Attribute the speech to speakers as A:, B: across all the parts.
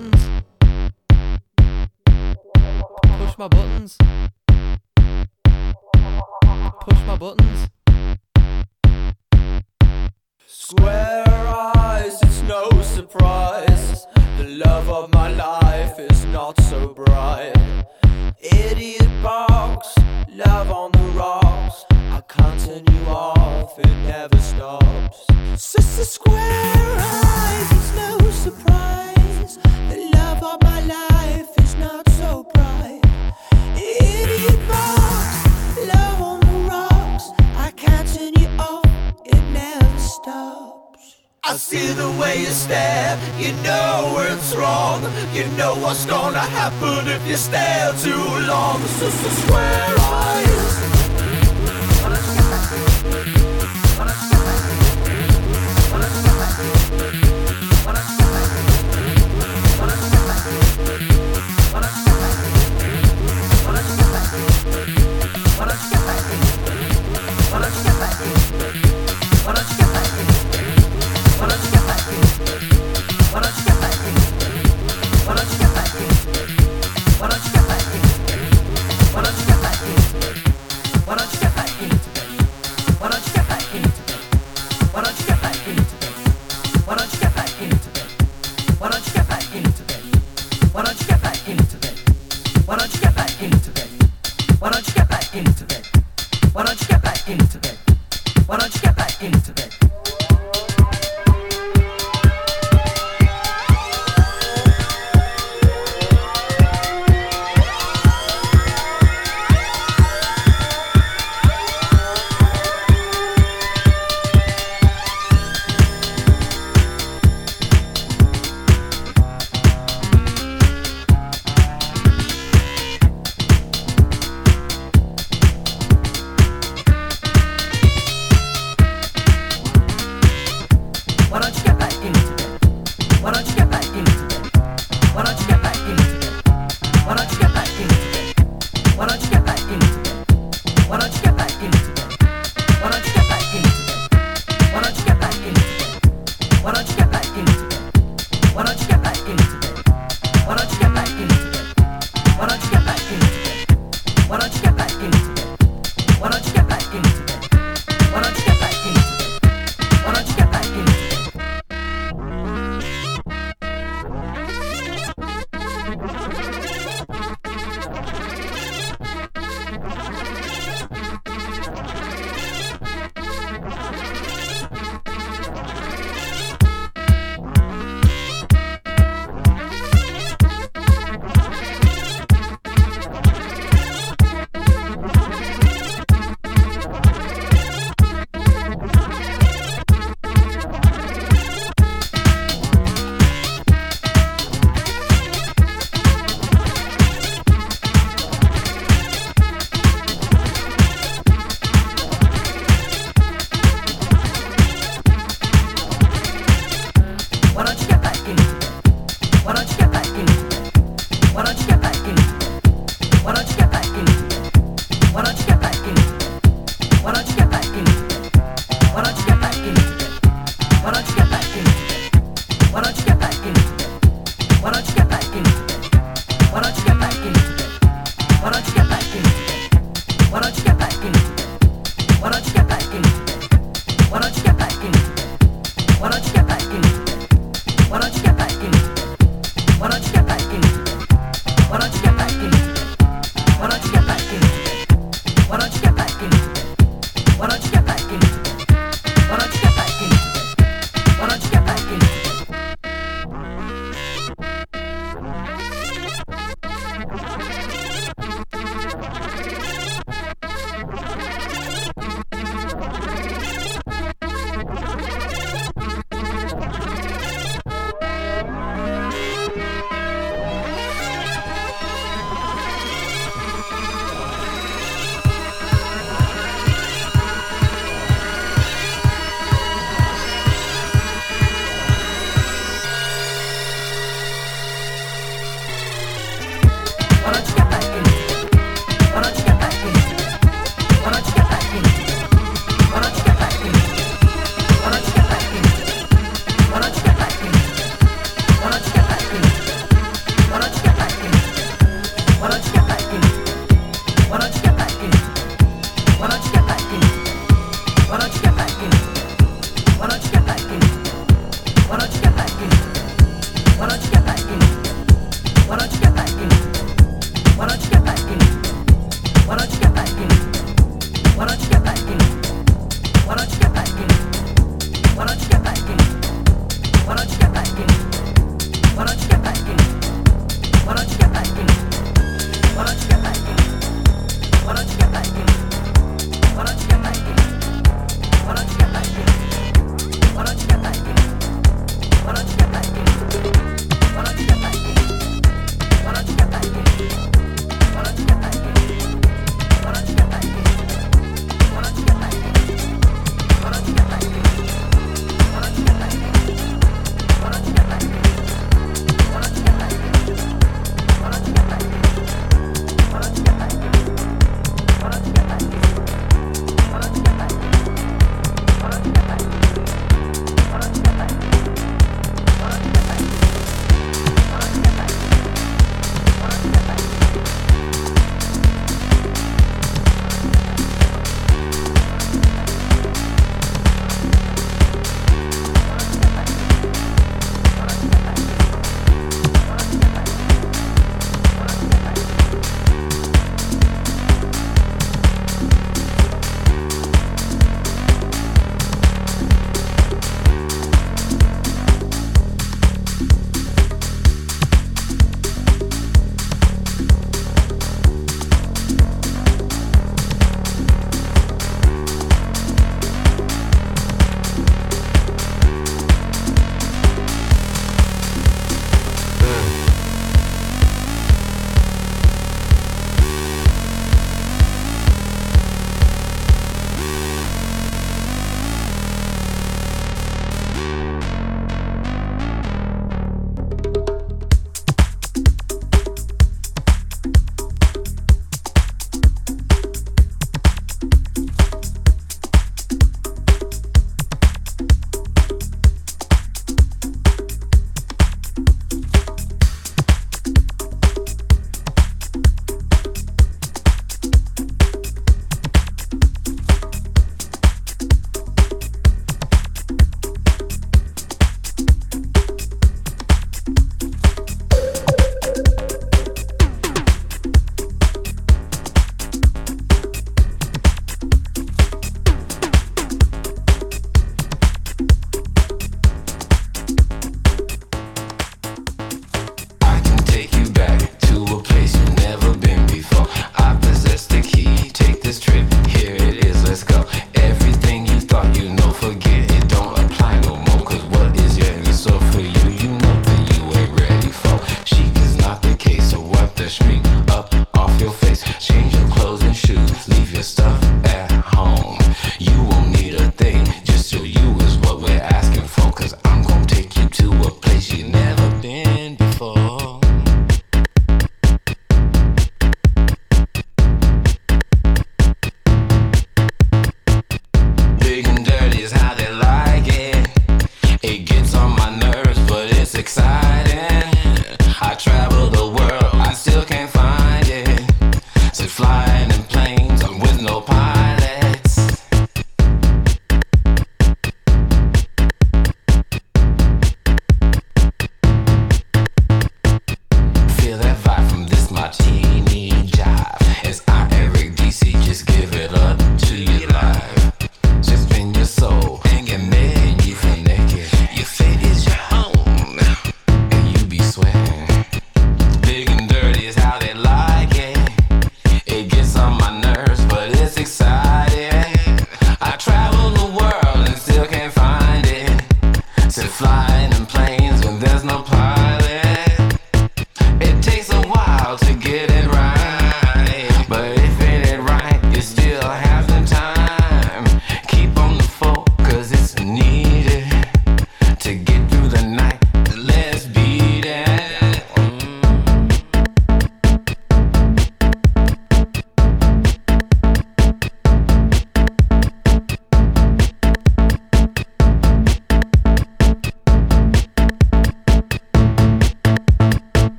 A: buttons. Push my buttons. Push my buttons.
B: Square eyes, it's no surprise. The love of my life is not so bright. Idiot box, love on the rocks. I continue off, it never stops. Sister Square Eyes, it's no surprise. The love of my life is not so bright. Idiot box, love on the rocks. I continue off, it never stops. I see the way you stare, you know it's wrong. You know what's gonna happen if you stare too long. So, so square eyes.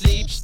C: liebst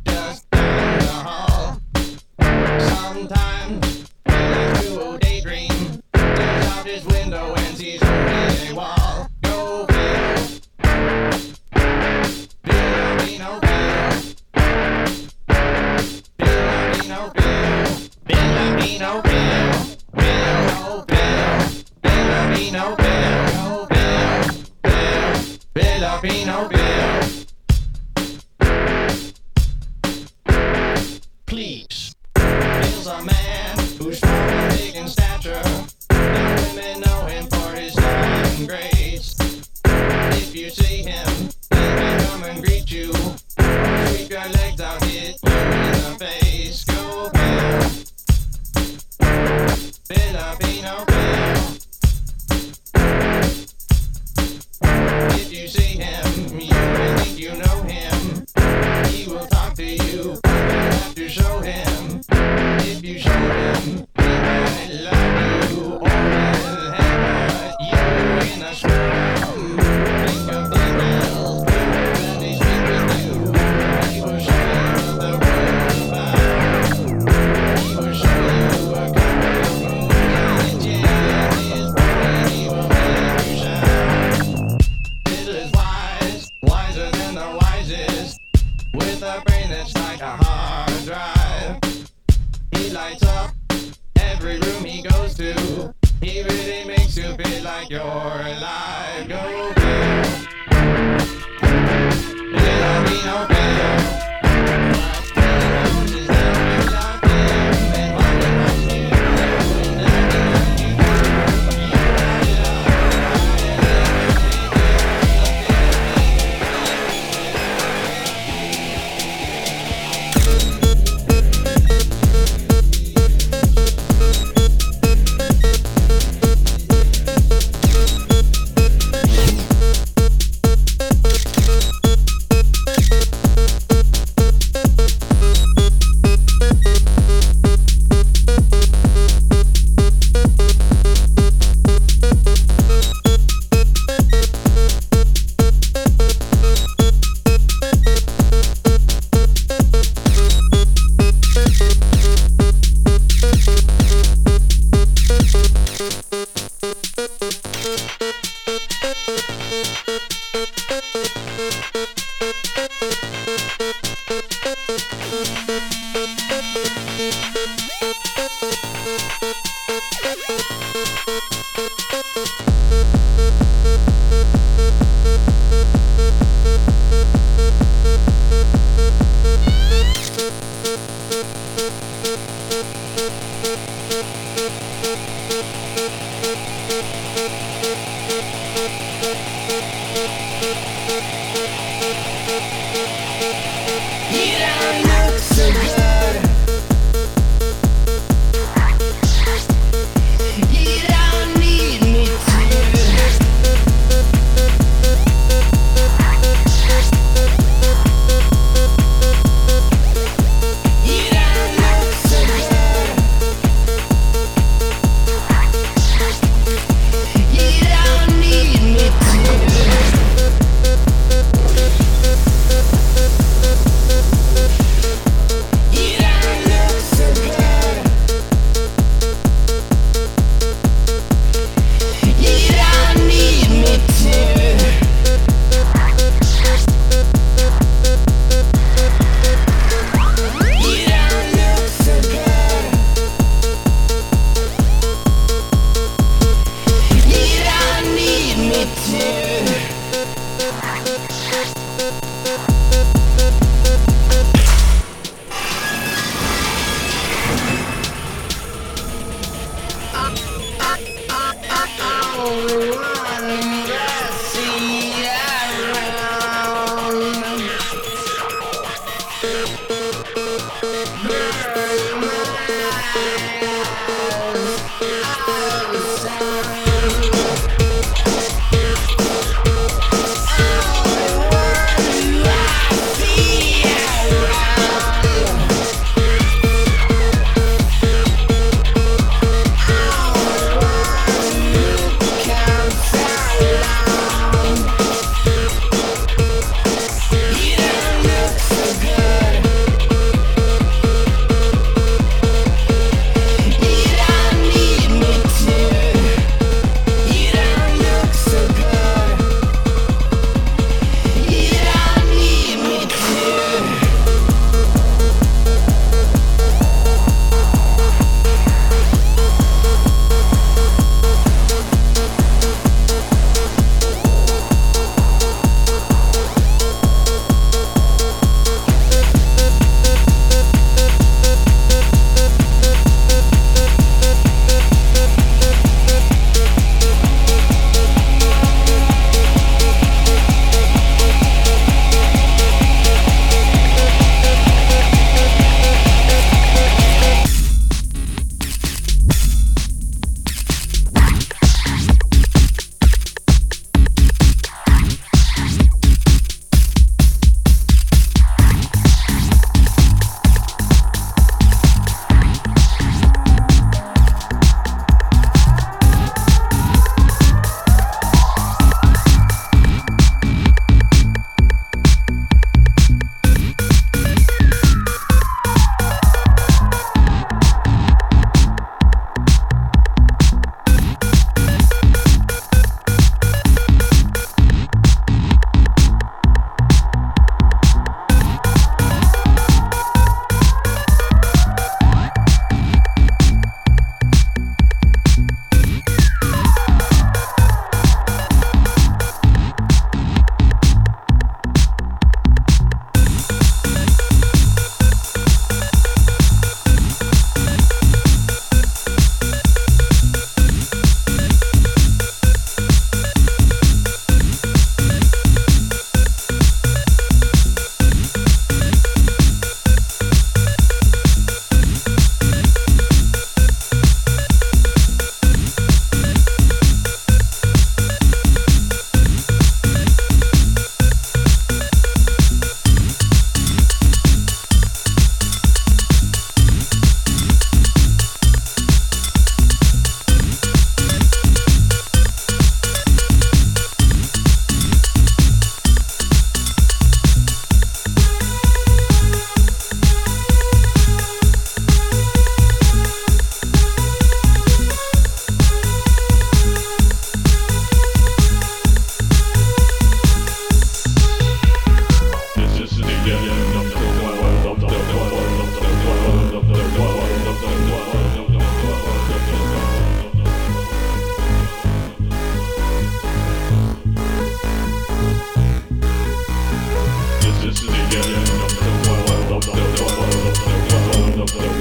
D: Bonzo.